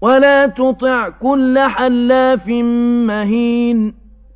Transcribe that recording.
ولا تطع كل حلاف مهين